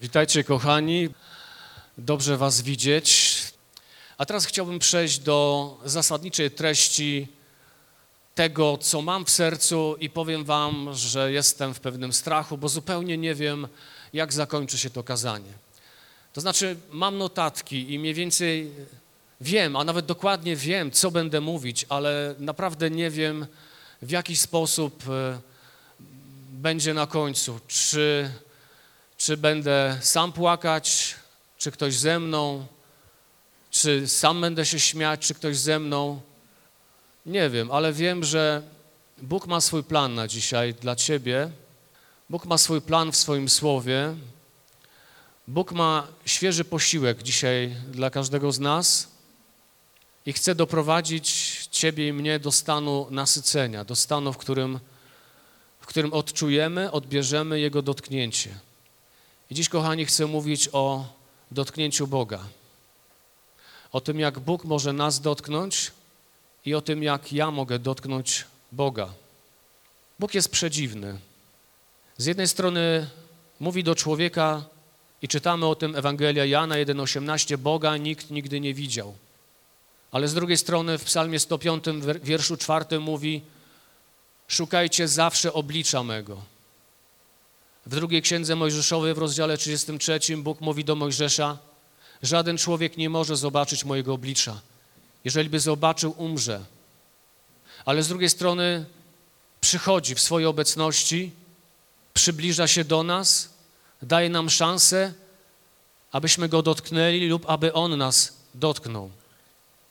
Witajcie, kochani. Dobrze Was widzieć. A teraz chciałbym przejść do zasadniczej treści tego, co mam w sercu, i powiem Wam, że jestem w pewnym strachu, bo zupełnie nie wiem, jak zakończy się to kazanie. To znaczy, mam notatki i mniej więcej wiem, a nawet dokładnie wiem, co będę mówić, ale naprawdę nie wiem, w jaki sposób e, będzie na końcu. Czy czy będę sam płakać, czy ktoś ze mną, czy sam będę się śmiać, czy ktoś ze mną. Nie wiem, ale wiem, że Bóg ma swój plan na dzisiaj dla Ciebie. Bóg ma swój plan w swoim słowie. Bóg ma świeży posiłek dzisiaj dla każdego z nas i chce doprowadzić Ciebie i mnie do stanu nasycenia, do stanu, w którym, w którym odczujemy, odbierzemy Jego dotknięcie. I dziś, kochani, chcę mówić o dotknięciu Boga. O tym, jak Bóg może nas dotknąć i o tym, jak ja mogę dotknąć Boga. Bóg jest przedziwny. Z jednej strony mówi do człowieka i czytamy o tym Ewangelia Jana 1,18 Boga nikt nigdy nie widział. Ale z drugiej strony w psalmie 105 wierszu 4 mówi szukajcie zawsze oblicza mego. W drugiej księdze Mojżeszowej w rozdziale 33 Bóg mówi do Mojżesza: Żaden człowiek nie może zobaczyć mojego oblicza. Jeżeli by zobaczył, umrze. Ale z drugiej strony przychodzi w swojej obecności, przybliża się do nas, daje nam szansę, abyśmy go dotknęli lub aby on nas dotknął.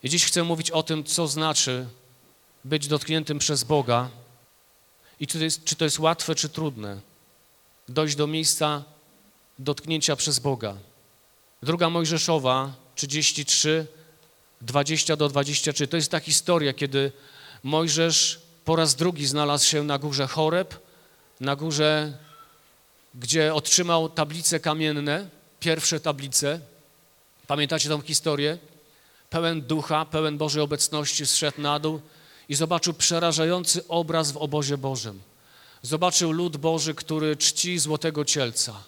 I dziś chcę mówić o tym, co znaczy być dotkniętym przez Boga i czy to jest, czy to jest łatwe, czy trudne dojść do miejsca dotknięcia przez Boga. Druga Mojżeszowa 33, 20 do 23. To jest ta historia, kiedy Mojżesz po raz drugi znalazł się na górze Choreb, na górze, gdzie otrzymał tablice kamienne, pierwsze tablice. Pamiętacie tą historię? Pełen ducha, pełen Bożej obecności zszedł na dół i zobaczył przerażający obraz w obozie Bożym. Zobaczył lud Boży, który czci złotego cielca.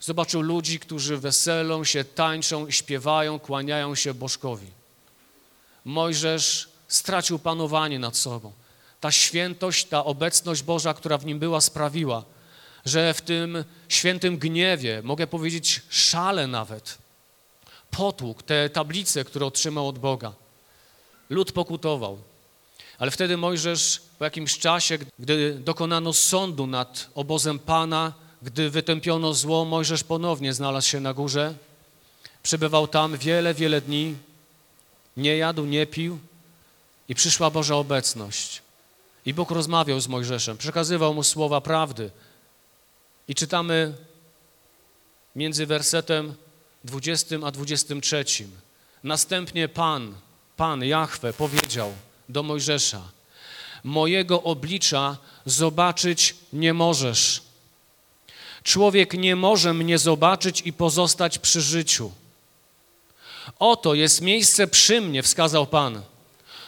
Zobaczył ludzi, którzy weselą się, tańczą, śpiewają, kłaniają się Bożkowi. Mojżesz stracił panowanie nad sobą. Ta świętość, ta obecność Boża, która w nim była, sprawiła, że w tym świętym gniewie, mogę powiedzieć szale nawet, potłukł te tablice, które otrzymał od Boga. Lud pokutował. Ale wtedy Mojżesz po jakimś czasie, gdy dokonano sądu nad obozem Pana, gdy wytępiono zło, Mojżesz ponownie znalazł się na górze. Przebywał tam wiele, wiele dni. Nie jadł, nie pił i przyszła Boża obecność. I Bóg rozmawiał z Mojżeszem, przekazywał mu słowa prawdy. I czytamy między wersetem 20 a 23. Następnie Pan, Pan Jahwe powiedział do Mojżesza – mojego oblicza zobaczyć nie możesz. Człowiek nie może mnie zobaczyć i pozostać przy życiu. Oto jest miejsce przy mnie, wskazał Pan.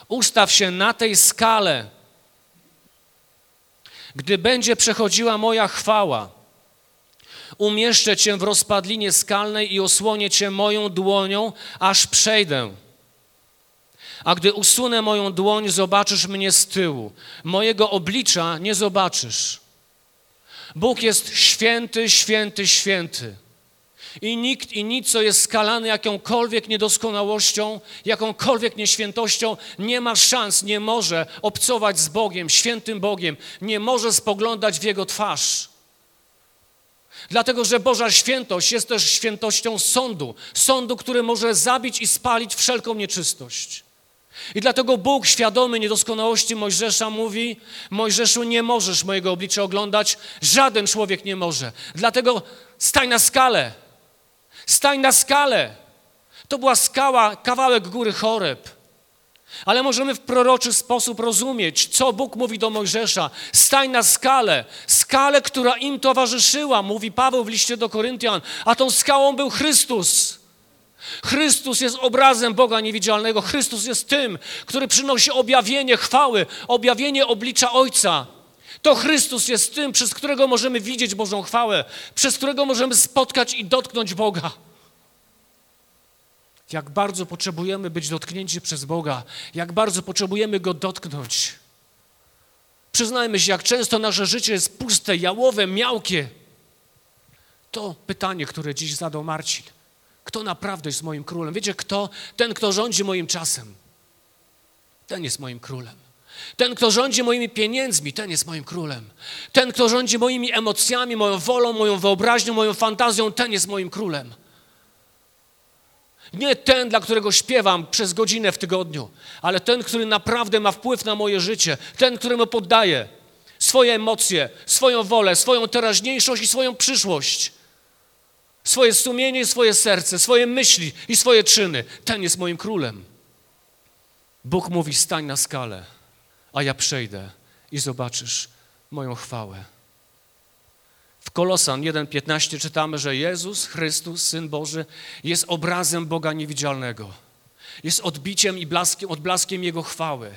Ustaw się na tej skale. Gdy będzie przechodziła moja chwała, umieszczę cię w rozpadlinie skalnej i osłonię cię moją dłonią, aż przejdę a gdy usunę moją dłoń, zobaczysz mnie z tyłu. Mojego oblicza nie zobaczysz. Bóg jest święty, święty, święty. I nikt i nic, co jest skalane jakąkolwiek niedoskonałością, jakąkolwiek nieświętością, nie ma szans, nie może obcować z Bogiem, świętym Bogiem, nie może spoglądać w Jego twarz. Dlatego, że Boża świętość jest też świętością sądu, sądu, który może zabić i spalić wszelką nieczystość. I dlatego Bóg, świadomy niedoskonałości Mojżesza, mówi: Mojżeszu, nie możesz mojego oblicza oglądać, żaden człowiek nie może. Dlatego stań na skalę. Stań na skalę. To była skała, kawałek góry Choreb. Ale możemy w proroczy sposób rozumieć, co Bóg mówi do Mojżesza. Stań na skalę, skalę, która im towarzyszyła, mówi Paweł w liście do Koryntian, a tą skałą był Chrystus. Chrystus jest obrazem Boga niewidzialnego. Chrystus jest tym, który przynosi objawienie chwały, objawienie oblicza Ojca. To Chrystus jest tym, przez którego możemy widzieć Bożą chwałę, przez którego możemy spotkać i dotknąć Boga. Jak bardzo potrzebujemy być dotknięci przez Boga, jak bardzo potrzebujemy Go dotknąć. Przyznajmy się, jak często nasze życie jest puste, jałowe, miałkie. To pytanie, które dziś zadał Marcin. Kto naprawdę jest moim królem? Wiecie, kto? Ten, kto rządzi moim czasem. Ten jest moim królem. Ten, kto rządzi moimi pieniędzmi, ten jest moim królem. Ten, kto rządzi moimi emocjami, moją wolą, moją wyobraźnią, moją fantazją, ten jest moim królem. Nie ten, dla którego śpiewam przez godzinę w tygodniu, ale ten, który naprawdę ma wpływ na moje życie, ten, któremu poddaję swoje emocje, swoją wolę, swoją teraźniejszość i swoją przyszłość, swoje sumienie, swoje serce, swoje myśli i swoje czyny. Ten jest moim królem. Bóg mówi: stań na skalę, a ja przejdę i zobaczysz moją chwałę. W Kolosan 1:15 czytamy, że Jezus Chrystus, Syn Boży, jest obrazem Boga niewidzialnego. Jest odbiciem i blaskiem, odblaskiem Jego chwały.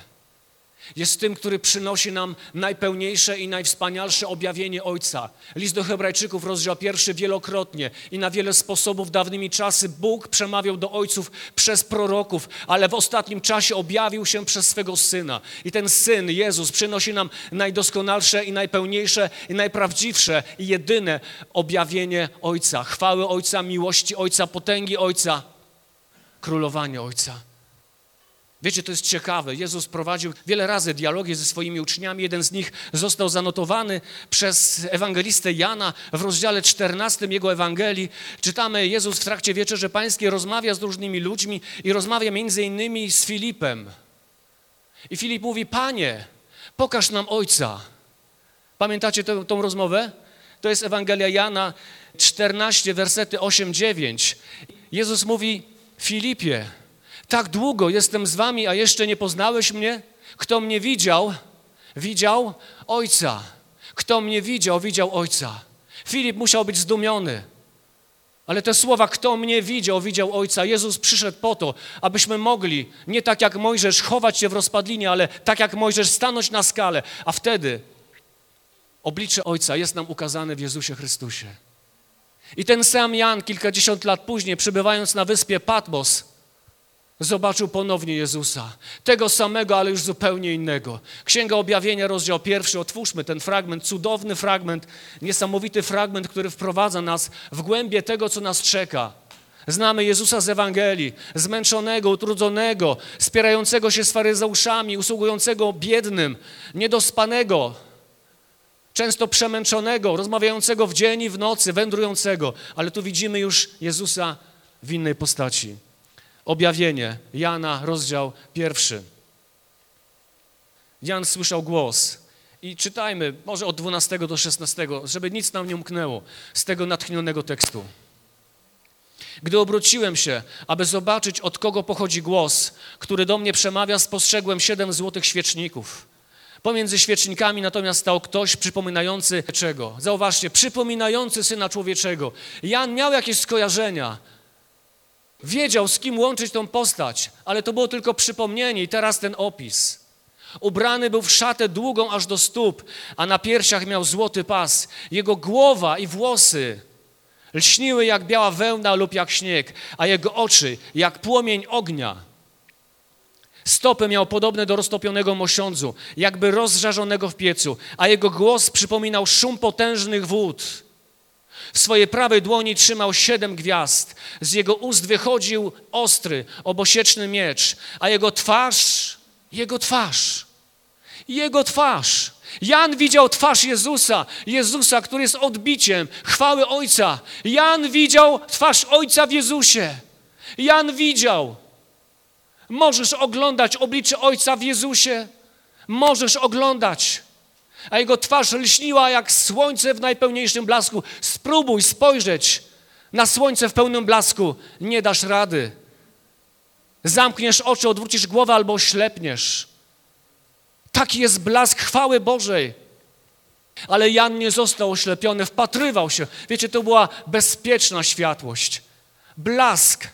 Jest tym, który przynosi nam najpełniejsze i najwspanialsze objawienie Ojca. List do Hebrajczyków, rozdział pierwszy, wielokrotnie i na wiele sposobów dawnymi czasy Bóg przemawiał do ojców przez proroków, ale w ostatnim czasie objawił się przez swego Syna. I ten Syn, Jezus, przynosi nam najdoskonalsze i najpełniejsze i najprawdziwsze i jedyne objawienie Ojca. Chwały Ojca, miłości Ojca, potęgi Ojca, królowanie Ojca. Wiecie, to jest ciekawe. Jezus prowadził wiele razy dialogi ze swoimi uczniami. Jeden z nich został zanotowany przez ewangelistę Jana w rozdziale 14 jego Ewangelii. Czytamy, Jezus w trakcie Wieczerzy Pańskiej rozmawia z różnymi ludźmi i rozmawia między innymi z Filipem. I Filip mówi, Panie, pokaż nam Ojca. Pamiętacie tę, tą rozmowę? To jest Ewangelia Jana 14, wersety 8-9. Jezus mówi, Filipie, tak długo jestem z wami, a jeszcze nie poznałeś mnie? Kto mnie widział, widział Ojca. Kto mnie widział, widział Ojca. Filip musiał być zdumiony. Ale te słowa, kto mnie widział, widział Ojca. Jezus przyszedł po to, abyśmy mogli, nie tak jak Mojżesz, chować się w rozpadlinie, ale tak jak Mojżesz, stanąć na skalę, a wtedy oblicze Ojca jest nam ukazane w Jezusie Chrystusie. I ten sam Jan kilkadziesiąt lat później, przybywając na wyspie Patmos, zobaczył ponownie Jezusa. Tego samego, ale już zupełnie innego. Księga Objawienia, rozdział pierwszy. Otwórzmy ten fragment, cudowny fragment, niesamowity fragment, który wprowadza nas w głębie tego, co nas czeka. Znamy Jezusa z Ewangelii, zmęczonego, utrudzonego, spierającego się z faryzeuszami, usługującego biednym, niedospanego, często przemęczonego, rozmawiającego w dzień i w nocy, wędrującego. Ale tu widzimy już Jezusa w innej postaci. Objawienie, Jana, rozdział pierwszy. Jan słyszał głos. I czytajmy, może od 12 do 16, żeby nic nam nie umknęło z tego natchnionego tekstu. Gdy obróciłem się, aby zobaczyć, od kogo pochodzi głos, który do mnie przemawia, spostrzegłem siedem złotych świeczników. Pomiędzy świecznikami natomiast stał ktoś przypominający czego? Zauważcie, przypominający Syna Człowieczego. Jan miał jakieś skojarzenia, Wiedział, z kim łączyć tą postać, ale to było tylko przypomnienie i teraz ten opis. Ubrany był w szatę długą aż do stóp, a na piersiach miał złoty pas. Jego głowa i włosy lśniły jak biała wełna lub jak śnieg, a jego oczy jak płomień ognia. Stopy miał podobne do roztopionego mosiądzu, jakby rozżarzonego w piecu, a jego głos przypominał szum potężnych wód. W swojej prawej dłoni trzymał siedem gwiazd. Z jego ust wychodził ostry, obosieczny miecz, a jego twarz, jego twarz, jego twarz. Jan widział twarz Jezusa, Jezusa, który jest odbiciem chwały Ojca. Jan widział twarz Ojca w Jezusie. Jan widział. Możesz oglądać oblicze Ojca w Jezusie. Możesz oglądać a jego twarz lśniła jak słońce w najpełniejszym blasku. Spróbuj spojrzeć na słońce w pełnym blasku, nie dasz rady. Zamkniesz oczy, odwrócisz głowę albo oślepniesz. Taki jest blask chwały Bożej. Ale Jan nie został oślepiony, wpatrywał się. Wiecie, to była bezpieczna światłość. Blask,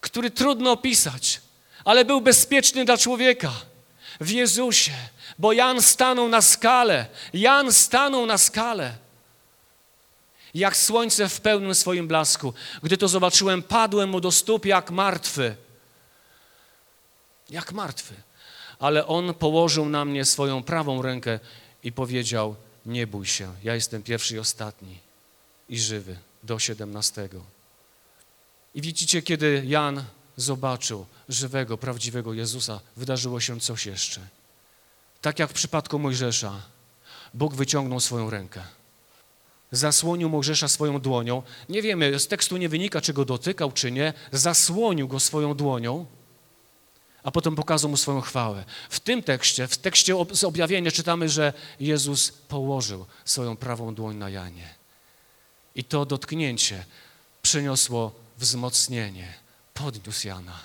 który trudno opisać, ale był bezpieczny dla człowieka. W Jezusie, bo Jan stanął na skale. Jan stanął na skale. Jak słońce w pełnym swoim blasku. Gdy to zobaczyłem, padłem mu do stóp jak martwy. Jak martwy. Ale on położył na mnie swoją prawą rękę i powiedział: Nie bój się, ja jestem pierwszy i ostatni i żywy do 17. I widzicie, kiedy Jan zobaczył żywego, prawdziwego Jezusa, wydarzyło się coś jeszcze. Tak jak w przypadku Mojżesza, Bóg wyciągnął swoją rękę. Zasłonił Mojżesza swoją dłonią. Nie wiemy, z tekstu nie wynika, czy go dotykał, czy nie. Zasłonił go swoją dłonią, a potem pokazał mu swoją chwałę. W tym tekście, w tekście z objawienia czytamy, że Jezus położył swoją prawą dłoń na Janie. I to dotknięcie przyniosło wzmocnienie, podniósł Jana.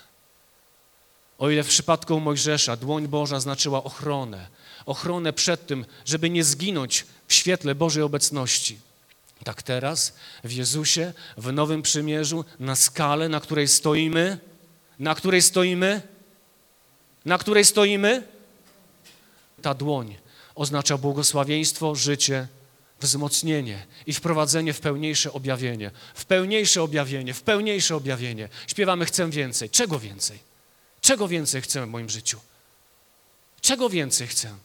O ile w przypadku Mojżesza dłoń Boża znaczyła ochronę, ochronę przed tym, żeby nie zginąć w świetle Bożej obecności. Tak teraz w Jezusie, w Nowym Przymierzu, na skale, na której stoimy, na której stoimy, na której stoimy, ta dłoń oznacza błogosławieństwo, życie, wzmocnienie i wprowadzenie w pełniejsze objawienie, w pełniejsze objawienie, w pełniejsze objawienie. Śpiewamy chcę więcej. Czego więcej? Czego więcej chcę w moim życiu? Czego więcej chcę?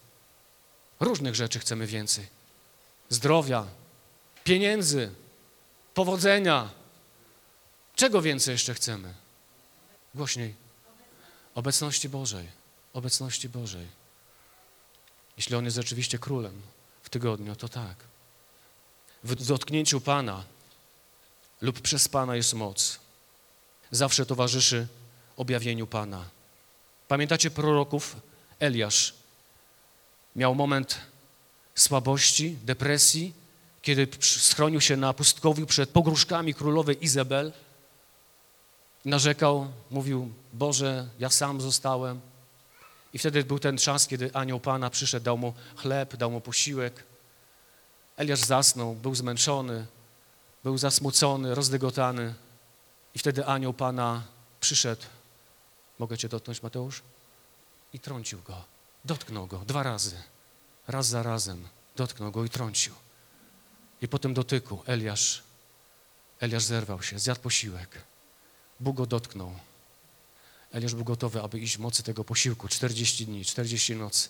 Różnych rzeczy chcemy więcej. Zdrowia, pieniędzy, powodzenia. Czego więcej jeszcze chcemy? Głośniej. Obecności Bożej. Obecności Bożej. Jeśli On jest rzeczywiście królem w tygodniu, to tak. W dotknięciu Pana lub przez Pana jest moc. Zawsze towarzyszy objawieniu Pana. Pamiętacie proroków? Eliasz miał moment słabości, depresji, kiedy schronił się na pustkowiu przed pogróżkami królowej Izabel. Narzekał, mówił, Boże, ja sam zostałem. I wtedy był ten czas, kiedy anioł Pana przyszedł, dał mu chleb, dał mu posiłek. Eliasz zasnął, był zmęczony, był zasmucony, rozdygotany. I wtedy anioł Pana przyszedł. Mogę cię dotknąć, Mateusz? I trącił go. Dotknął go dwa razy. Raz za razem. Dotknął go i trącił. I po tym dotyku Eliasz, Eliasz zerwał się, zjadł posiłek. Bóg go dotknął. Eliasz był gotowy, aby iść w mocy tego posiłku. 40 dni, 40 nocy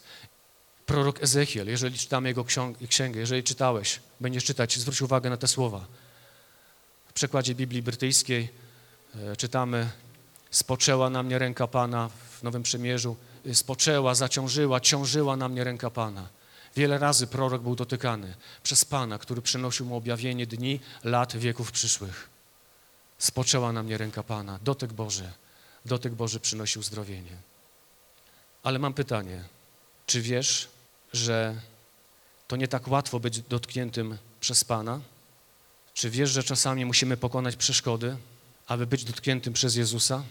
prorok Ezechiel, jeżeli czytamy jego księgę, jeżeli czytałeś, będziesz czytać, zwróć uwagę na te słowa. W przekładzie Biblii Brytyjskiej e, czytamy spoczęła na mnie ręka Pana w Nowym Przymierzu, e, spoczęła, zaciążyła, ciążyła na mnie ręka Pana. Wiele razy prorok był dotykany przez Pana, który przynosił mu objawienie dni, lat, wieków przyszłych. Spoczęła na mnie ręka Pana, dotyk Boży, dotyk Boży przynosił zdrowienie. Ale mam pytanie, czy wiesz, że to nie tak łatwo być dotkniętym przez Pana? Czy wiesz, że czasami musimy pokonać przeszkody, aby być dotkniętym przez Jezusa?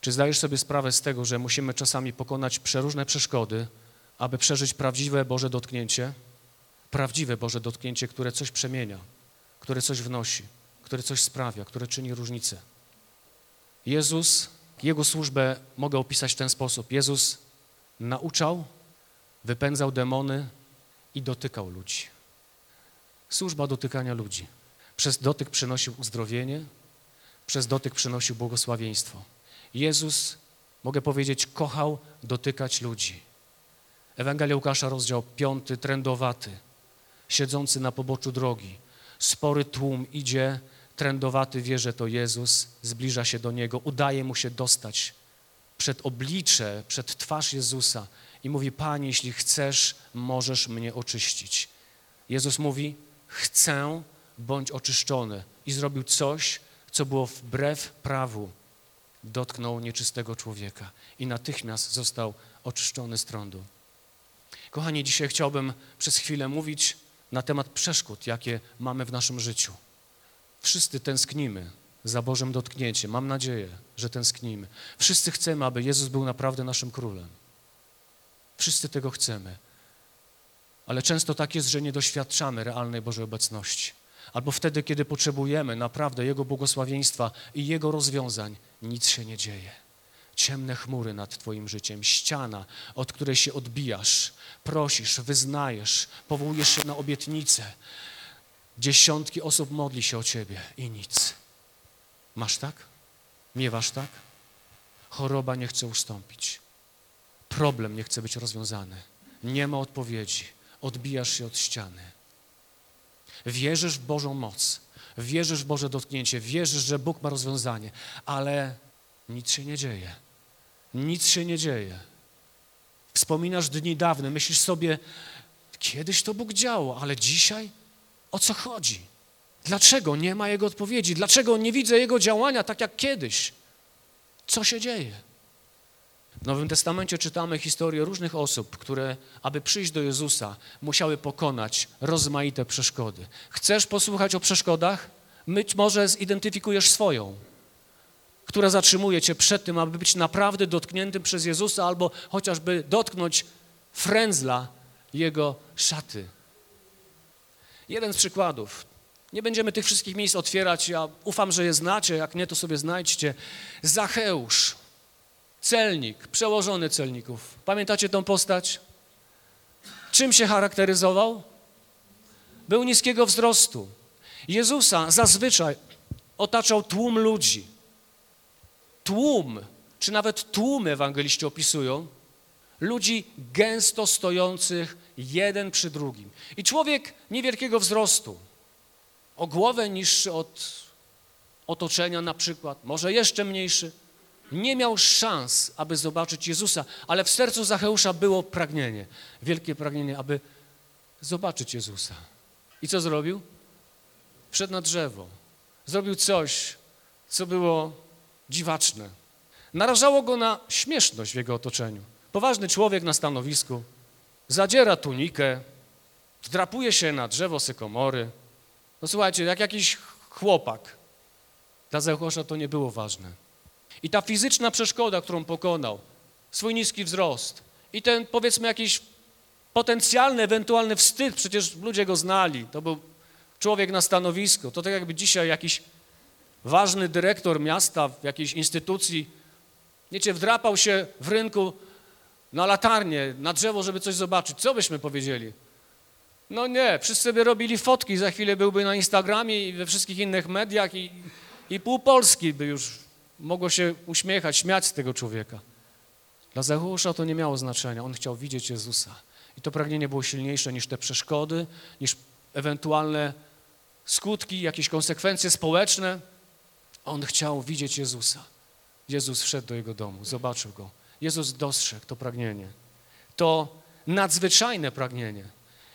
Czy zdajesz sobie sprawę z tego, że musimy czasami pokonać przeróżne przeszkody, aby przeżyć prawdziwe Boże dotknięcie? Prawdziwe Boże dotknięcie, które coś przemienia, które coś wnosi, które coś sprawia, które czyni różnicę. Jezus, Jego służbę mogę opisać w ten sposób. Jezus nauczał, wypędzał demony i dotykał ludzi. Służba dotykania ludzi. Przez dotyk przynosił uzdrowienie, przez dotyk przynosił błogosławieństwo. Jezus, mogę powiedzieć, kochał dotykać ludzi. Ewangelia Łukasza, rozdział 5, trendowaty, siedzący na poboczu drogi. Spory tłum idzie, trendowaty wie, że to Jezus, zbliża się do Niego, udaje mu się dostać przed oblicze, przed twarz Jezusa i mówi, Panie, jeśli chcesz, możesz mnie oczyścić. Jezus mówi, chcę, bądź oczyszczony. I zrobił coś, co było wbrew prawu. Dotknął nieczystego człowieka i natychmiast został oczyszczony z trądu. Kochani, dzisiaj chciałbym przez chwilę mówić na temat przeszkód, jakie mamy w naszym życiu. Wszyscy tęsknimy za Bożym dotknięciem. Mam nadzieję, że tęsknimy. Wszyscy chcemy, aby Jezus był naprawdę naszym królem. Wszyscy tego chcemy. Ale często tak jest, że nie doświadczamy realnej Bożej obecności. Albo wtedy, kiedy potrzebujemy naprawdę Jego błogosławieństwa i Jego rozwiązań, nic się nie dzieje. ciemne chmury nad Twoim życiem, ściana, od której się odbijasz, prosisz, wyznajesz, powołujesz się na obietnicę. Dziesiątki osób modli się o Ciebie i nic. Masz tak? Miewasz tak? Choroba nie chce ustąpić. Problem nie chce być rozwiązany. Nie ma odpowiedzi. Odbijasz się od ściany. Wierzysz w Bożą moc. Wierzysz w Boże dotknięcie. Wierzysz, że Bóg ma rozwiązanie. Ale nic się nie dzieje. Nic się nie dzieje. Wspominasz dni dawne. Myślisz sobie, kiedyś to Bóg działał, ale dzisiaj o co chodzi? Dlaczego nie ma Jego odpowiedzi? Dlaczego nie widzę Jego działania tak jak kiedyś? Co się dzieje? W Nowym Testamencie czytamy historię różnych osób, które, aby przyjść do Jezusa, musiały pokonać rozmaite przeszkody. Chcesz posłuchać o przeszkodach? Być może zidentyfikujesz swoją, która zatrzymuje cię przed tym, aby być naprawdę dotkniętym przez Jezusa albo chociażby dotknąć frędzla Jego szaty. Jeden z przykładów. Nie będziemy tych wszystkich miejsc otwierać, ja ufam, że je znacie, jak nie, to sobie znajdźcie. Zacheusz, celnik, przełożony celników. Pamiętacie tą postać? Czym się charakteryzował? Był niskiego wzrostu. Jezusa zazwyczaj otaczał tłum ludzi. Tłum, czy nawet tłumy ewangeliści opisują, ludzi gęsto stojących jeden przy drugim. I człowiek niewielkiego wzrostu, o głowę niższy od otoczenia na przykład, może jeszcze mniejszy, nie miał szans, aby zobaczyć Jezusa, ale w sercu Zacheusza było pragnienie, wielkie pragnienie, aby zobaczyć Jezusa. I co zrobił? Wszedł na drzewo. Zrobił coś, co było dziwaczne. Narażało go na śmieszność w jego otoczeniu. Poważny człowiek na stanowisku, zadziera tunikę, wdrapuje się na drzewo sykomory. No słuchajcie, jak jakiś chłopak. Dla Zachusza to nie było ważne. I ta fizyczna przeszkoda, którą pokonał, swój niski wzrost i ten powiedzmy jakiś potencjalny, ewentualny wstyd, przecież ludzie go znali, to był człowiek na stanowisku, to tak jakby dzisiaj jakiś ważny dyrektor miasta w jakiejś instytucji, wiecie, wdrapał się w rynku na latarnię, na drzewo, żeby coś zobaczyć. Co byśmy powiedzieli? No nie, wszyscy by robili fotki, za chwilę byłby na Instagramie i we wszystkich innych mediach i, i pół Polski by już mogło się uśmiechać, śmiać z tego człowieka. Dla Zachusza to nie miało znaczenia. On chciał widzieć Jezusa. I to pragnienie było silniejsze niż te przeszkody, niż ewentualne skutki, jakieś konsekwencje społeczne. On chciał widzieć Jezusa. Jezus wszedł do jego domu, zobaczył go. Jezus dostrzegł to pragnienie. To nadzwyczajne pragnienie.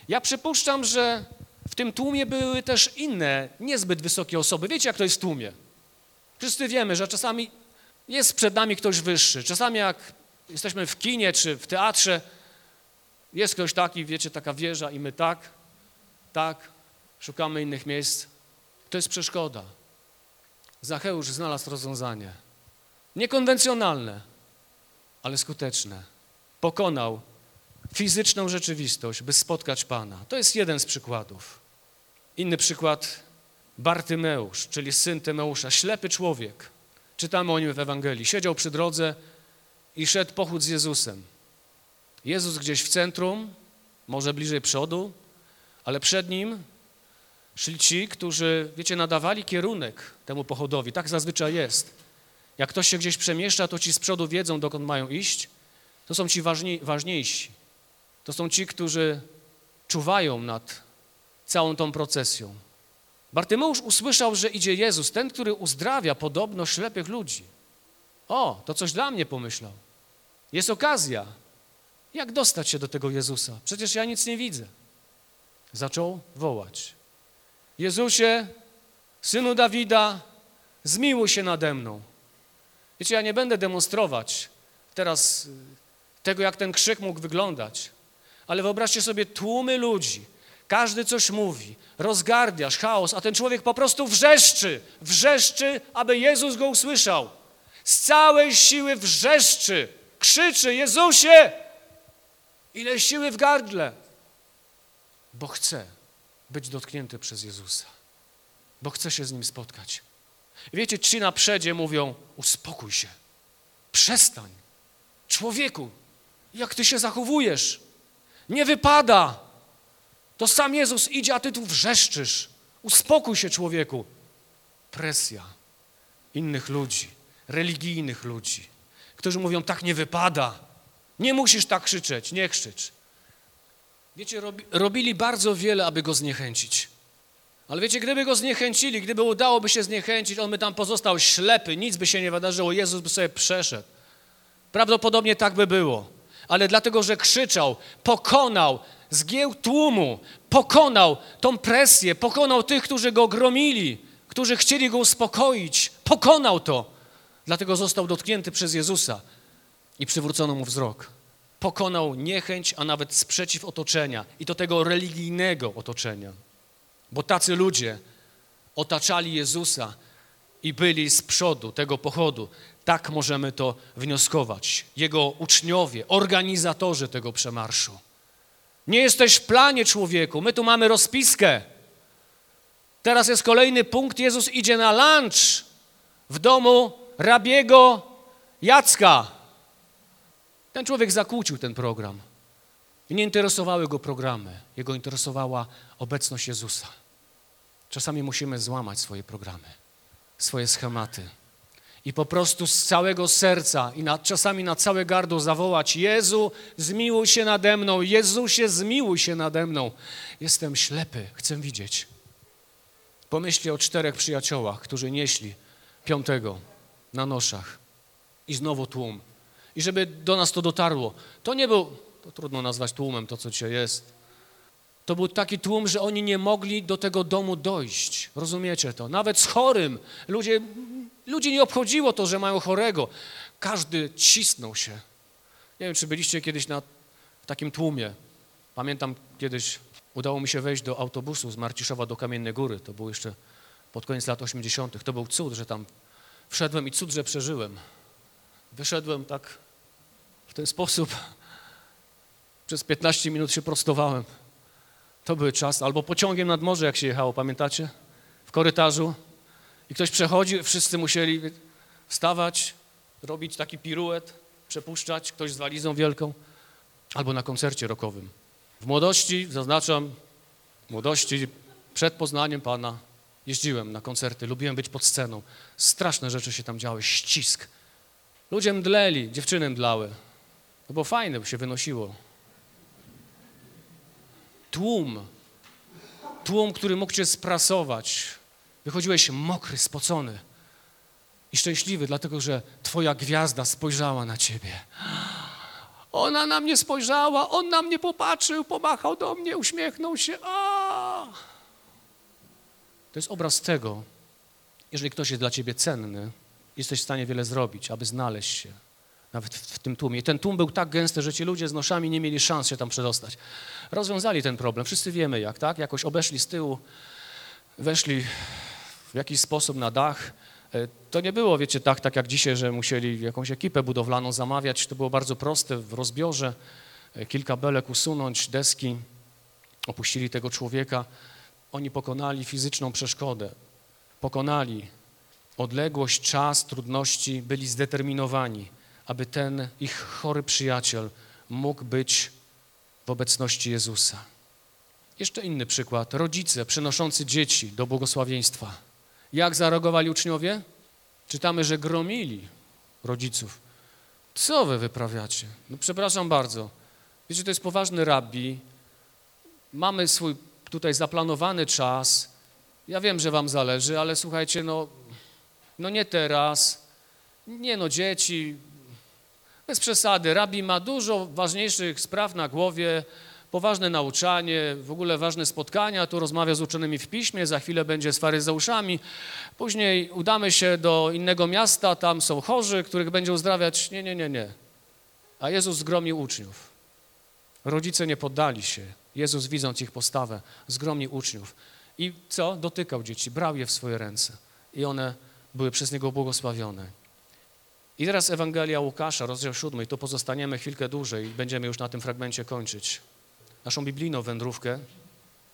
Ja przypuszczam, że w tym tłumie były też inne, niezbyt wysokie osoby. Wiecie, jak to jest w tłumie? Wszyscy wiemy, że czasami jest przed nami ktoś wyższy. Czasami jak jesteśmy w kinie czy w teatrze, jest ktoś taki, wiecie, taka wieża i my tak, tak, szukamy innych miejsc. To jest przeszkoda. Zacheusz znalazł rozwiązanie. Niekonwencjonalne, ale skuteczne. Pokonał fizyczną rzeczywistość, by spotkać Pana. To jest jeden z przykładów. Inny przykład Bartymeusz, czyli syn Tymeusza, ślepy człowiek. Czytamy o nim w Ewangelii. Siedział przy drodze i szedł pochód z Jezusem. Jezus gdzieś w centrum, może bliżej przodu, ale przed nim szli ci, którzy, wiecie, nadawali kierunek temu pochodowi. Tak zazwyczaj jest. Jak ktoś się gdzieś przemieszcza, to ci z przodu wiedzą, dokąd mają iść. To są ci ważni, ważniejsi. To są ci, którzy czuwają nad całą tą procesją. Bartymeusz usłyszał, że idzie Jezus, ten, który uzdrawia podobno ślepych ludzi. O, to coś dla mnie pomyślał. Jest okazja. Jak dostać się do tego Jezusa? Przecież ja nic nie widzę. Zaczął wołać. Jezusie, synu Dawida, zmiłuj się nade mną. Wiecie, ja nie będę demonstrować teraz y, tego, jak ten krzyk mógł wyglądać, ale wyobraźcie sobie tłumy ludzi, każdy coś mówi, rozgardiasz, chaos, a ten człowiek po prostu wrzeszczy, wrzeszczy, aby Jezus go usłyszał. Z całej siły wrzeszczy, krzyczy, Jezusie, ile siły w gardle, bo chce być dotknięty przez Jezusa, bo chce się z Nim spotkać. Wiecie, ci na przedzie mówią, uspokój się, Przestań. Człowieku, jak ty się zachowujesz? Nie wypada. To sam Jezus idzie, a ty tu wrzeszczysz. Uspokój się, człowieku. Presja innych ludzi, religijnych ludzi, którzy mówią, tak nie wypada. Nie musisz tak krzyczeć, nie krzycz. Wiecie, robi, robili bardzo wiele, aby go zniechęcić. Ale wiecie, gdyby go zniechęcili, gdyby udałoby się zniechęcić, on by tam pozostał ślepy, nic by się nie wydarzyło, Jezus by sobie przeszedł. Prawdopodobnie tak by było. Ale dlatego, że krzyczał, pokonał, zgieł tłumu, pokonał tą presję, pokonał tych, którzy go gromili, którzy chcieli go uspokoić, pokonał to. Dlatego został dotknięty przez Jezusa i przywrócono mu wzrok. Pokonał niechęć, a nawet sprzeciw otoczenia i to tego religijnego otoczenia. Bo tacy ludzie otaczali Jezusa i byli z przodu tego pochodu. Tak możemy to wnioskować. Jego uczniowie, organizatorzy tego przemarszu. Nie jesteś w planie, człowieku. My tu mamy rozpiskę. Teraz jest kolejny punkt. Jezus idzie na lunch w domu rabiego Jacka. Ten człowiek zakłócił ten program. Nie interesowały go programy. Jego interesowała obecność Jezusa. Czasami musimy złamać swoje programy, swoje schematy i po prostu z całego serca i na, czasami na całe gardło zawołać Jezu, zmiłuj się nade mną, Jezusie, zmiłuj się nade mną. Jestem ślepy, chcę widzieć. Pomyślcie o czterech przyjaciołach, którzy nieśli piątego na noszach i znowu tłum. I żeby do nas to dotarło, to nie był, to trudno nazwać tłumem to, co dzisiaj jest, to był taki tłum, że oni nie mogli do tego domu dojść. Rozumiecie to? Nawet z chorym. Ludzie, ludzi nie obchodziło to, że mają chorego. Każdy cisnął się. Nie wiem, czy byliście kiedyś na takim tłumie. Pamiętam kiedyś udało mi się wejść do autobusu z Marciszowa do Kamiennej Góry. To było jeszcze pod koniec lat 80. To był cud, że tam wszedłem i cud, że przeżyłem. Wyszedłem tak w ten sposób. Przez 15 minut się prostowałem. To były czasy. Albo pociągiem nad morze, jak się jechało, pamiętacie? W korytarzu. I ktoś przechodzi, wszyscy musieli wstawać, robić taki piruet, przepuszczać, ktoś z walizą wielką. Albo na koncercie rockowym. W młodości, zaznaczam, w młodości, przed poznaniem Pana, jeździłem na koncerty, lubiłem być pod sceną. Straszne rzeczy się tam działy, ścisk. Ludzie mdleli, dziewczyny mdlały. To było fajne, bo się wynosiło tłum, tłum, który mógł cię sprasować. Wychodziłeś mokry, spocony i szczęśliwy, dlatego że twoja gwiazda spojrzała na ciebie. Ona na mnie spojrzała, on na mnie popatrzył, pomachał do mnie, uśmiechnął się. A! To jest obraz tego, jeżeli ktoś jest dla ciebie cenny, jesteś w stanie wiele zrobić, aby znaleźć się nawet w tym tłumie. I ten tłum był tak gęsty, że ci ludzie z noszami nie mieli szans się tam przedostać. Rozwiązali ten problem, wszyscy wiemy jak, tak? Jakoś obeszli z tyłu, weszli w jakiś sposób na dach. E, to nie było, wiecie, tak, tak jak dzisiaj, że musieli jakąś ekipę budowlaną zamawiać. To było bardzo proste w rozbiorze. E, kilka belek usunąć, deski. Opuścili tego człowieka. Oni pokonali fizyczną przeszkodę. Pokonali odległość, czas, trudności, byli zdeterminowani aby ten ich chory przyjaciel mógł być w obecności Jezusa. Jeszcze inny przykład. Rodzice przynoszący dzieci do błogosławieństwa. Jak zareagowali uczniowie? Czytamy, że gromili rodziców. Co wy wyprawiacie? No przepraszam bardzo. Wiecie, to jest poważny rabbi. Mamy swój tutaj zaplanowany czas. Ja wiem, że wam zależy, ale słuchajcie, no, no nie teraz. Nie no, dzieci, bez przesady, rabi ma dużo ważniejszych spraw na głowie, poważne nauczanie, w ogóle ważne spotkania, tu rozmawia z uczonymi w piśmie, za chwilę będzie z faryzeuszami, później udamy się do innego miasta, tam są chorzy, których będzie uzdrawiać. Nie, nie, nie, nie. A Jezus zgromił uczniów. Rodzice nie poddali się. Jezus, widząc ich postawę, zgromił uczniów. I co? Dotykał dzieci, brał je w swoje ręce. I one były przez Niego błogosławione. I teraz Ewangelia Łukasza, rozdział 7, tu pozostaniemy chwilkę dłużej i będziemy już na tym fragmencie kończyć. Naszą biblijną wędrówkę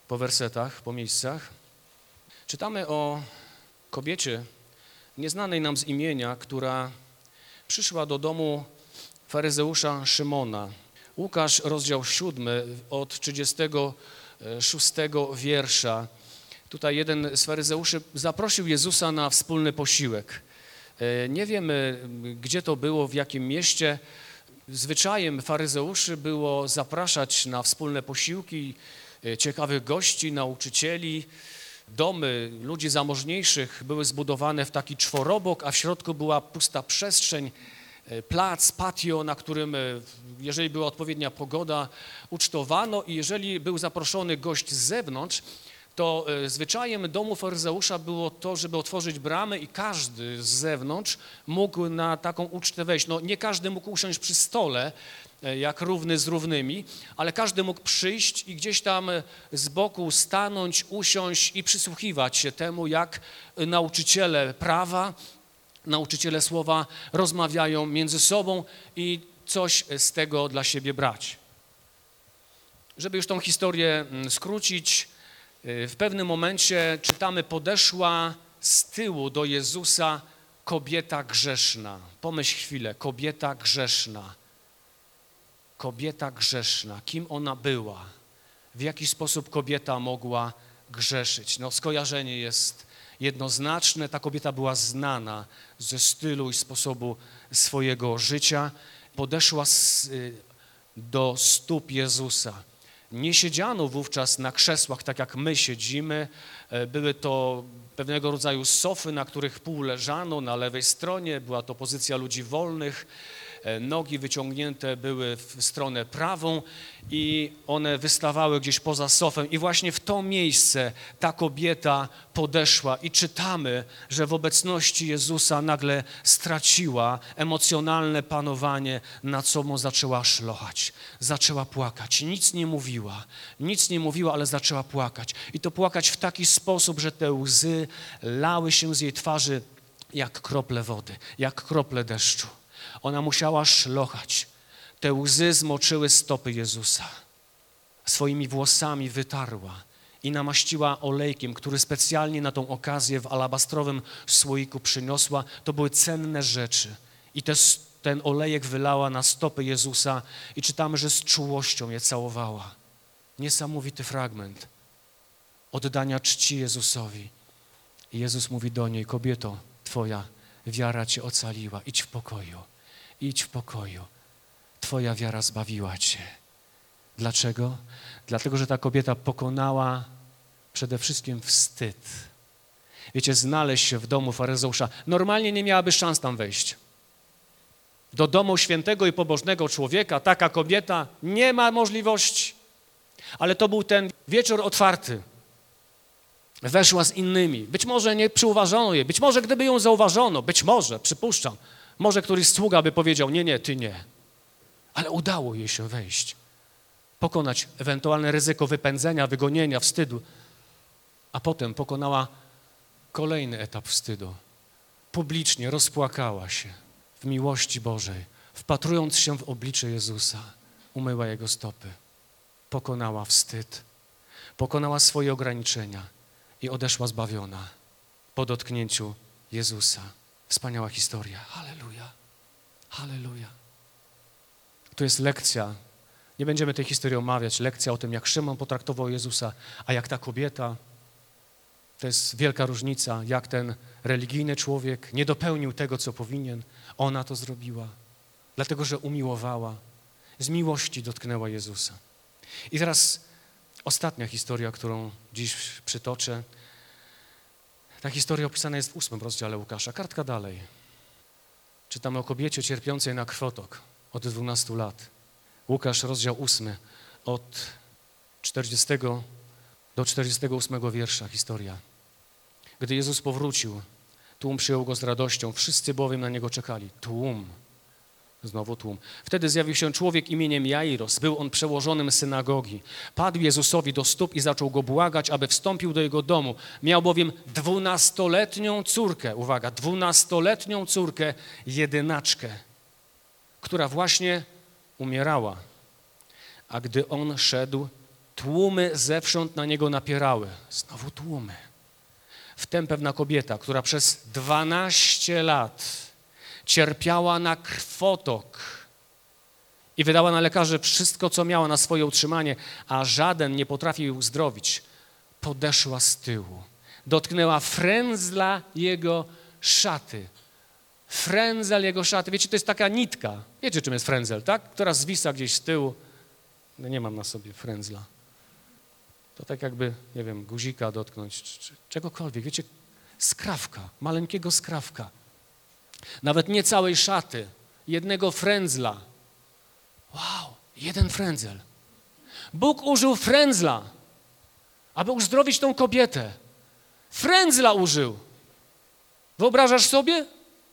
po wersetach, po miejscach. Czytamy o kobiecie nieznanej nam z imienia, która przyszła do domu faryzeusza Szymona. Łukasz, rozdział 7 od 36 wiersza. Tutaj jeden z faryzeuszy zaprosił Jezusa na wspólny posiłek. E, nie wiemy, gdzie to było, w jakim mieście. Zwyczajem faryzeuszy było zapraszać na wspólne posiłki e, ciekawych gości, nauczycieli. Domy ludzi zamożniejszych były zbudowane w taki czworobok, a w środku była pusta przestrzeń, e, plac, patio, na którym, jeżeli była odpowiednia pogoda, ucztowano i jeżeli był zaproszony gość z zewnątrz, to e, zwyczajem domu faryzeusza było to, żeby otworzyć bramę i każdy z zewnątrz mógł na taką ucztę wejść. No nie każdy mógł usiąść przy stole, e, jak równy z równymi, ale każdy mógł przyjść i gdzieś tam e, z boku stanąć, usiąść i przysłuchiwać się temu, jak nauczyciele prawa, nauczyciele słowa rozmawiają między sobą i coś z tego dla siebie brać. Żeby już tą historię mm, skrócić, w pewnym momencie czytamy, podeszła z tyłu do Jezusa kobieta grzeszna. Pomyśl chwilę, kobieta grzeszna. Kobieta grzeszna. Kim ona była? W jaki sposób kobieta mogła grzeszyć? No, skojarzenie jest jednoznaczne. Ta kobieta była znana ze stylu i sposobu swojego życia. Podeszła z, y, do stóp Jezusa. Nie siedziano wówczas na krzesłach, tak jak my siedzimy. E, były to pewnego rodzaju sofy, na których pół leżano. Na lewej stronie była to pozycja ludzi wolnych. E, nogi wyciągnięte były w stronę prawą i one wystawały gdzieś poza sofem. I właśnie w to miejsce ta kobieta podeszła i czytamy, że w obecności Jezusa nagle straciła emocjonalne panowanie, nad sobą zaczęła szlochać, zaczęła płakać. Nic nie mówiła, nic nie mówiła, ale zaczęła płakać. I to płakać w taki sposób, że te łzy lały się z jej twarzy jak krople wody, jak krople deszczu. Ona musiała szlochać. Te łzy zmoczyły stopy Jezusa. Swoimi włosami wytarła i namaściła olejkiem, który specjalnie na tą okazję w alabastrowym słoiku przyniosła. To były cenne rzeczy. I te, ten olejek wylała na stopy Jezusa i czytamy, że z czułością je całowała. Niesamowity fragment oddania czci Jezusowi. I Jezus mówi do niej, kobieto, Twoja wiara Cię ocaliła, idź w pokoju idź w pokoju. Twoja wiara zbawiła cię. Dlaczego? Dlatego, że ta kobieta pokonała przede wszystkim wstyd. Wiecie, znaleźć się w domu faryzeusza. Normalnie nie miałaby szans tam wejść. Do domu świętego i pobożnego człowieka taka kobieta nie ma możliwości. Ale to był ten wieczór otwarty. Weszła z innymi. Być może nie przyuważono jej, być może gdyby ją zauważono, być może, przypuszczam, może któryś sługa by powiedział, nie, nie, ty nie. Ale udało jej się wejść, pokonać ewentualne ryzyko wypędzenia, wygonienia, wstydu, a potem pokonała kolejny etap wstydu. Publicznie rozpłakała się w miłości Bożej, wpatrując się w oblicze Jezusa, umyła Jego stopy, pokonała wstyd, pokonała swoje ograniczenia i odeszła zbawiona po dotknięciu Jezusa. Wspaniała historia. Halleluja. Halleluja. Tu jest lekcja. Nie będziemy tej historii omawiać. Lekcja o tym, jak Szymon potraktował Jezusa, a jak ta kobieta. To jest wielka różnica, jak ten religijny człowiek nie dopełnił tego, co powinien. Ona to zrobiła, dlatego że umiłowała. Z miłości dotknęła Jezusa. I teraz ostatnia historia, którą dziś przytoczę. Ta historia opisana jest w ósmym rozdziale Łukasza. Kartka dalej. Czytamy o kobiecie cierpiącej na krwotok od 12 lat. Łukasz, rozdział ósmy, od 40 do 48 wiersza historia. Gdy Jezus powrócił, tłum przyjął go z radością, wszyscy bowiem na niego czekali. Tłum Znowu tłum. Wtedy zjawił się człowiek imieniem Jairos. Był on przełożonym synagogi. Padł Jezusowi do stóp i zaczął go błagać, aby wstąpił do jego domu. Miał bowiem dwunastoletnią córkę, uwaga, dwunastoletnią córkę, jedynaczkę, która właśnie umierała. A gdy on szedł, tłumy zewsząd na niego napierały. Znowu tłumy. Wtem pewna kobieta, która przez dwanaście lat cierpiała na krwotok i wydała na lekarzy wszystko, co miała na swoje utrzymanie, a żaden nie potrafił jej uzdrowić. Podeszła z tyłu, dotknęła frędzla jego szaty. Frędzel jego szaty. Wiecie, to jest taka nitka. Wiecie, czym jest frędzel, tak? Która zwisa gdzieś z tyłu. No nie mam na sobie frędzla. To tak jakby, nie wiem, guzika dotknąć, czy, czy czegokolwiek. Wiecie, skrawka, maleńkiego skrawka. Nawet nie całej szaty, jednego frędzla. Wow, jeden frędzel. Bóg użył frędzla, aby uzdrowić tą kobietę. Frędzla użył. Wyobrażasz sobie?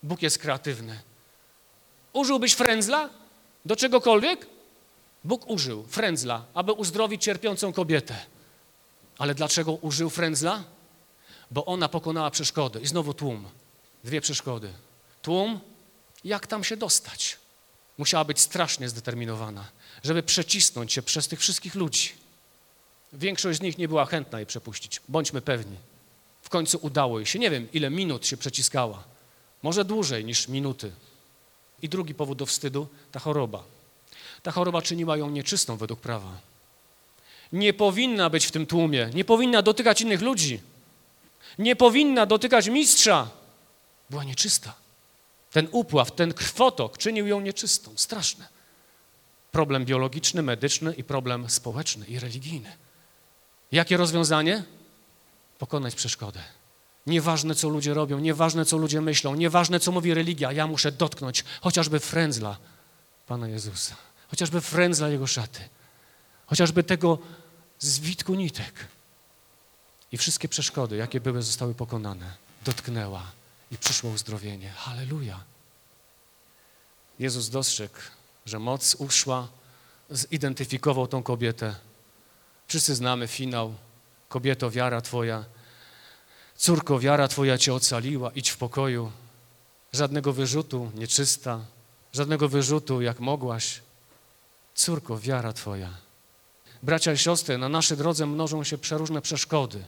Bóg jest kreatywny. Użyłbyś frędzla do czegokolwiek? Bóg użył frędzla, aby uzdrowić cierpiącą kobietę. Ale dlaczego użył frędzla? Bo ona pokonała przeszkody. I znowu tłum. Dwie przeszkody. Tłum, jak tam się dostać? Musiała być strasznie zdeterminowana, żeby przecisnąć się przez tych wszystkich ludzi. Większość z nich nie była chętna jej przepuścić. Bądźmy pewni. W końcu udało jej się. Nie wiem, ile minut się przeciskała. Może dłużej niż minuty. I drugi powód do wstydu ta choroba. Ta choroba czyniła ją nieczystą według prawa. Nie powinna być w tym tłumie, nie powinna dotykać innych ludzi, nie powinna dotykać mistrza. Była nieczysta. Ten upław, ten krwotok czynił ją nieczystą. Straszne. Problem biologiczny, medyczny i problem społeczny i religijny. Jakie rozwiązanie? Pokonać przeszkodę. Nieważne, co ludzie robią, nieważne, co ludzie myślą, nieważne, co mówi religia, ja muszę dotknąć chociażby frędzla Pana Jezusa, chociażby frędzla Jego szaty, chociażby tego zwitku nitek. I wszystkie przeszkody, jakie były, zostały pokonane. Dotknęła i przyszło uzdrowienie. Halleluja. Jezus dostrzegł, że moc uszła, zidentyfikował tą kobietę. Wszyscy znamy finał. Kobieto, wiara Twoja Córko, wiara Twoja Cię ocaliła, idź w pokoju. Żadnego wyrzutu, nieczysta, żadnego wyrzutu, jak mogłaś. Córko, wiara Twoja. Bracia i siostry, na naszej drodze mnożą się przeróżne przeszkody.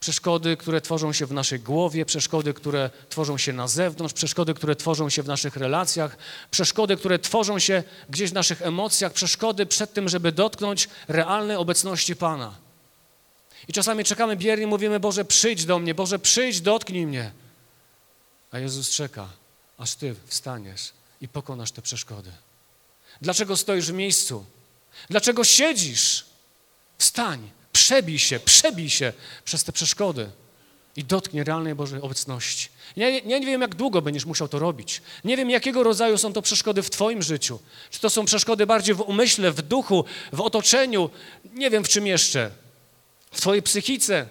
Przeszkody, które tworzą się w naszej głowie, przeszkody, które tworzą się na zewnątrz, przeszkody, które tworzą się w naszych relacjach, przeszkody, które tworzą się gdzieś w naszych emocjach, przeszkody przed tym, żeby dotknąć realnej obecności Pana. I czasami czekamy biernie, mówimy, Boże, przyjdź do mnie, Boże, przyjdź, dotknij mnie. A Jezus czeka, aż Ty wstaniesz i pokonasz te przeszkody. Dlaczego stoisz w miejscu? Dlaczego siedzisz? Wstań, przebij się, przebij się przez te przeszkody i dotknie realnej Bożej obecności. Ja, ja nie wiem, jak długo będziesz musiał to robić. Nie wiem, jakiego rodzaju są to przeszkody w Twoim życiu. Czy to są przeszkody bardziej w umyśle, w duchu, w otoczeniu, nie wiem w czym jeszcze w Twojej psychice,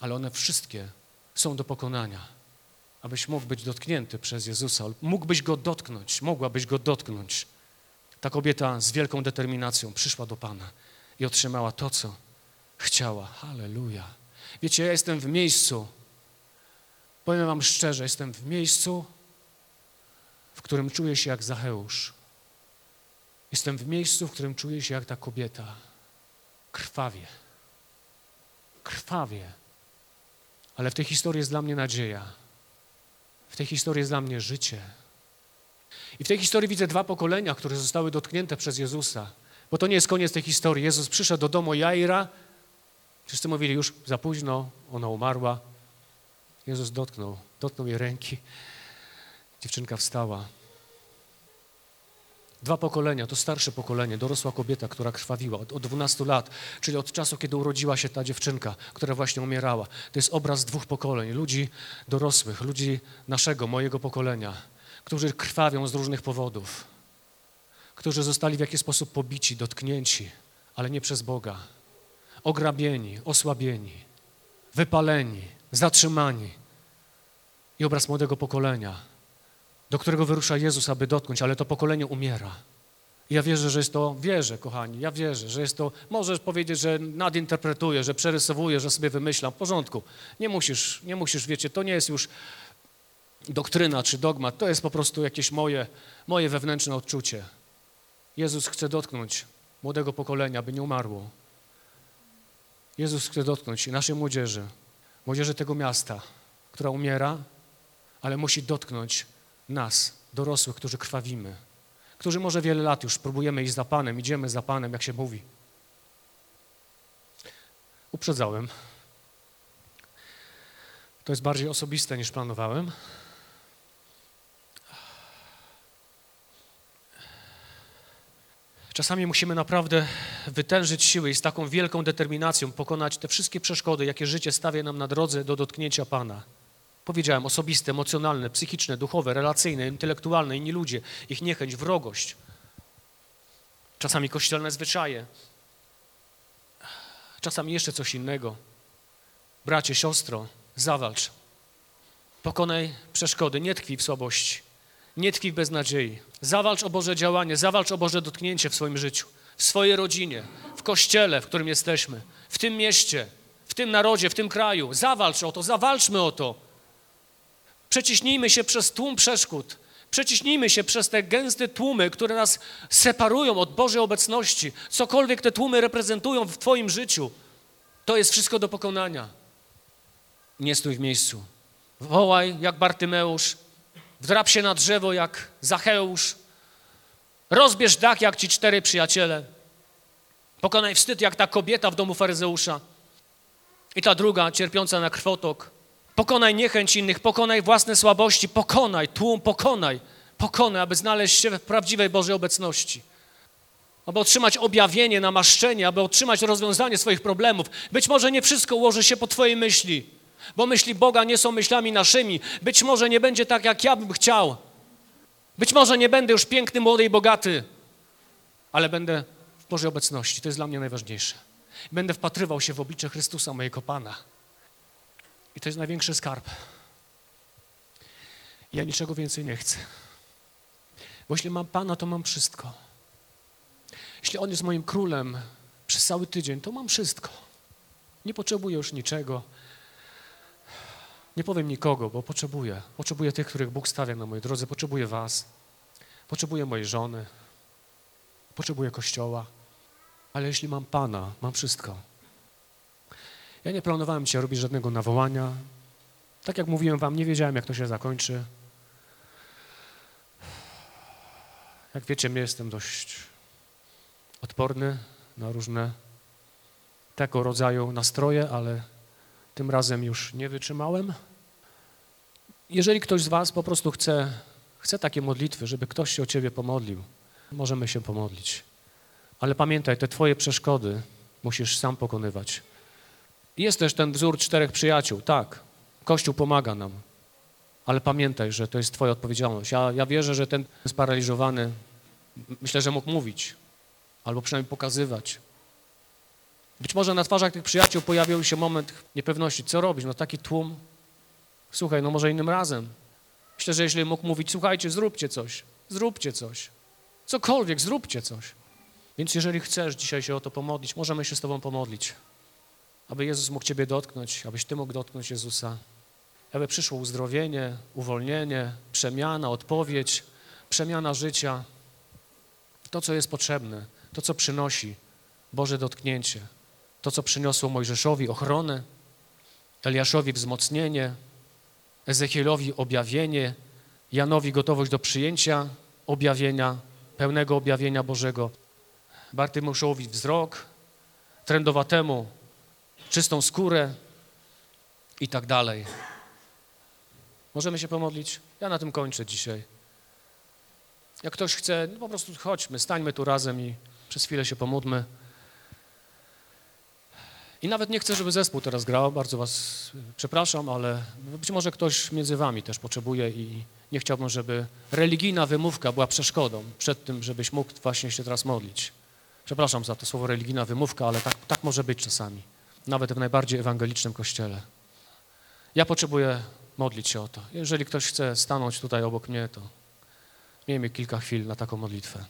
ale one wszystkie są do pokonania, abyś mógł być dotknięty przez Jezusa, mógłbyś Go dotknąć, mogłabyś Go dotknąć. Ta kobieta z wielką determinacją przyszła do Pana i otrzymała to, co chciała. Halleluja. Wiecie, ja jestem w miejscu, powiem Wam szczerze, jestem w miejscu, w którym czuję się jak Zacheusz. Jestem w miejscu, w którym czuję się jak ta kobieta. Krwawie krwawie. Ale w tej historii jest dla mnie nadzieja. W tej historii jest dla mnie życie. I w tej historii widzę dwa pokolenia, które zostały dotknięte przez Jezusa. Bo to nie jest koniec tej historii. Jezus przyszedł do domu Jaira. Wszyscy mówili, już za późno, ona umarła. Jezus dotknął, dotknął jej ręki. Dziewczynka wstała. Dwa pokolenia, to starsze pokolenie, dorosła kobieta, która krwawiła od, od 12 lat, czyli od czasu, kiedy urodziła się ta dziewczynka, która właśnie umierała. To jest obraz dwóch pokoleń, ludzi dorosłych, ludzi naszego, mojego pokolenia, którzy krwawią z różnych powodów, którzy zostali w jakiś sposób pobici, dotknięci, ale nie przez Boga, ograbieni, osłabieni, wypaleni, zatrzymani. I obraz młodego pokolenia, do którego wyrusza Jezus, aby dotknąć, ale to pokolenie umiera. Ja wierzę, że jest to, wierzę, kochani, ja wierzę, że jest to, możesz powiedzieć, że nadinterpretuję, że przerysowuję, że sobie wymyślam, w porządku. Nie musisz, nie musisz, wiecie, to nie jest już doktryna czy dogmat, to jest po prostu jakieś moje, moje wewnętrzne odczucie. Jezus chce dotknąć młodego pokolenia, by nie umarło. Jezus chce dotknąć naszej młodzieży, młodzieży tego miasta, która umiera, ale musi dotknąć nas, dorosłych, którzy krwawimy, którzy może wiele lat już próbujemy iść za Panem, idziemy za Panem, jak się mówi. Uprzedzałem. To jest bardziej osobiste niż planowałem. Czasami musimy naprawdę wytężyć siły i z taką wielką determinacją pokonać te wszystkie przeszkody, jakie życie stawia nam na drodze do dotknięcia Pana. Powiedziałem, osobiste, emocjonalne, psychiczne, duchowe, relacyjne, intelektualne, inni ludzie, ich niechęć, wrogość. Czasami kościelne zwyczaje. Czasami jeszcze coś innego. Bracie, siostro, zawalcz. Pokonaj przeszkody, nie tkwi w słabości, nie tkwi w beznadziei. Zawalcz o Boże działanie, zawalcz o Boże dotknięcie w swoim życiu, w swojej rodzinie, w kościele, w którym jesteśmy, w tym mieście, w tym narodzie, w tym kraju. Zawalcz o to, zawalczmy o to. Przeciśnijmy się przez tłum przeszkód. Przeciśnijmy się przez te gęste tłumy, które nas separują od Bożej obecności. Cokolwiek te tłumy reprezentują w Twoim życiu, to jest wszystko do pokonania. Nie stój w miejscu. Wołaj jak Bartymeusz, wdrap się na drzewo jak Zacheusz, rozbierz dach jak ci cztery przyjaciele, pokonaj wstyd jak ta kobieta w domu faryzeusza i ta druga cierpiąca na krwotok. Pokonaj niechęć innych, pokonaj własne słabości, pokonaj tłum, pokonaj, pokonaj, aby znaleźć się w prawdziwej Bożej obecności. Aby otrzymać objawienie, namaszczenie, aby otrzymać rozwiązanie swoich problemów. Być może nie wszystko ułoży się po Twojej myśli, bo myśli Boga nie są myślami naszymi. Być może nie będzie tak, jak ja bym chciał. Być może nie będę już piękny, młody i bogaty, ale będę w Bożej obecności. To jest dla mnie najważniejsze. Będę wpatrywał się w oblicze Chrystusa, mojego Pana. I to jest największy skarb. Ja niczego więcej nie chcę. Bo jeśli mam Pana, to mam wszystko. Jeśli On jest moim królem przez cały tydzień, to mam wszystko. Nie potrzebuję już niczego. Nie powiem nikogo, bo potrzebuję. Potrzebuję tych, których Bóg stawia na mojej drodze. Potrzebuję Was. Potrzebuję mojej żony. Potrzebuję Kościoła. Ale jeśli mam Pana, mam wszystko. Ja nie planowałem dzisiaj robić żadnego nawołania. Tak jak mówiłem wam, nie wiedziałem, jak to się zakończy. Jak wiecie, ja jestem dość odporny na różne tego rodzaju nastroje, ale tym razem już nie wytrzymałem. Jeżeli ktoś z was po prostu chce, chce takie modlitwy, żeby ktoś się o ciebie pomodlił, możemy się pomodlić. Ale pamiętaj, te twoje przeszkody musisz sam pokonywać. Jest też ten wzór czterech przyjaciół, tak. Kościół pomaga nam, ale pamiętaj, że to jest Twoja odpowiedzialność. Ja, ja wierzę, że ten sparaliżowany, myślę, że mógł mówić, albo przynajmniej pokazywać. Być może na twarzach tych przyjaciół pojawił się moment niepewności. Co robić? No taki tłum. Słuchaj, no może innym razem. Myślę, że jeśli mógł mówić, słuchajcie, zróbcie coś, zróbcie coś. Cokolwiek, zróbcie coś. Więc jeżeli chcesz dzisiaj się o to pomodlić, możemy się z Tobą pomodlić aby Jezus mógł Ciebie dotknąć, abyś Ty mógł dotknąć Jezusa, aby przyszło uzdrowienie, uwolnienie, przemiana, odpowiedź, przemiana życia, to, co jest potrzebne, to, co przynosi Boże dotknięcie, to, co przyniosło Mojżeszowi ochronę, Eliaszowi wzmocnienie, Ezechielowi objawienie, Janowi gotowość do przyjęcia objawienia, pełnego objawienia Bożego, Bartymuszowi wzrok, trędowatemu czystą skórę i tak dalej. Możemy się pomodlić? Ja na tym kończę dzisiaj. Jak ktoś chce, no po prostu chodźmy, stańmy tu razem i przez chwilę się pomódmy. I nawet nie chcę, żeby zespół teraz grał, bardzo was przepraszam, ale być może ktoś między wami też potrzebuje i nie chciałbym, żeby religijna wymówka była przeszkodą przed tym, żebyś mógł właśnie się teraz modlić. Przepraszam za to słowo religijna wymówka, ale tak, tak może być czasami nawet w najbardziej ewangelicznym kościele. Ja potrzebuję modlić się o to. Jeżeli ktoś chce stanąć tutaj obok mnie, to miejmy kilka chwil na taką modlitwę.